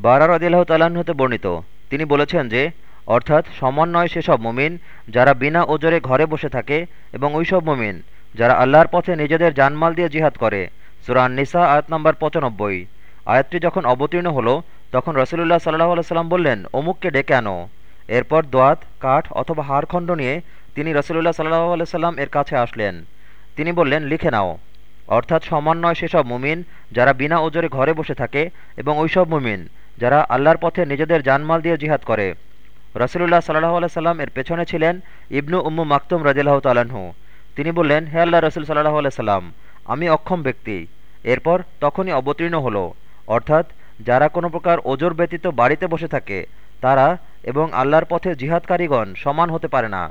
বারা রদিল্লাহ তাল্লাহ্ন হতে বর্ণিত। তিনি বলেছেন যে, অর্থাৎ সমন্বয় সেসব মুমিন যারা বিনা ওজরে ঘরে বসে থাকে এবং ওইসব মুমিন যারা আল্লাহর পথে নিজেদের জানমাল দিয়ে জিহাদ করে। সুরান নিসা আয়াত নম্বর পঁচানব্বই। আয়াতটি যখন অবতীর্ণ হলো, তখন রসুলুল্লাহ সাল্লাহ আলাইসাল্লাম বললেন, অমুককে ডেকে আনো। এরপর দোয়াত, কাঠ অথবা হাড়খণ্ড নিয়ে তিনি রসুলুল্লাহ সাল্লাহ আলাইসাল্লাম এর কাছে আসলেন। তিনি বললেন, লিখে নাও। অর্থাৎ সমন্বয় সেসব মুমিন যারা বিনা ওজরে ঘরে বসে থাকে এবং ওইসব মুমিন যারা আল্লাহর পথে নিজেদের জানমাল দিয়ে জিহাদ করে। রসুলুল্লাহ সাল্লাহ আল্লাহ সাল্লাম এর পেছনে ছিলেন ইবনু উম্মু মাকতুম রাজিল্লাহ তালাহু তিনি বললেন, হে আল্লাহ রসুল সাল্লাহ আল্লাহ সাল্লাম, আমি অক্ষম ব্যক্তি। এরপর তখনই অবতীর্ণ হলো। অর্থাৎ যারা কোনো প্রকার ওজোর ব্যতীত বাড়িতে বসে থাকে, তারা এবং আল্লাহর পথে জিহাদকারীগণ সমান হতে পারে না।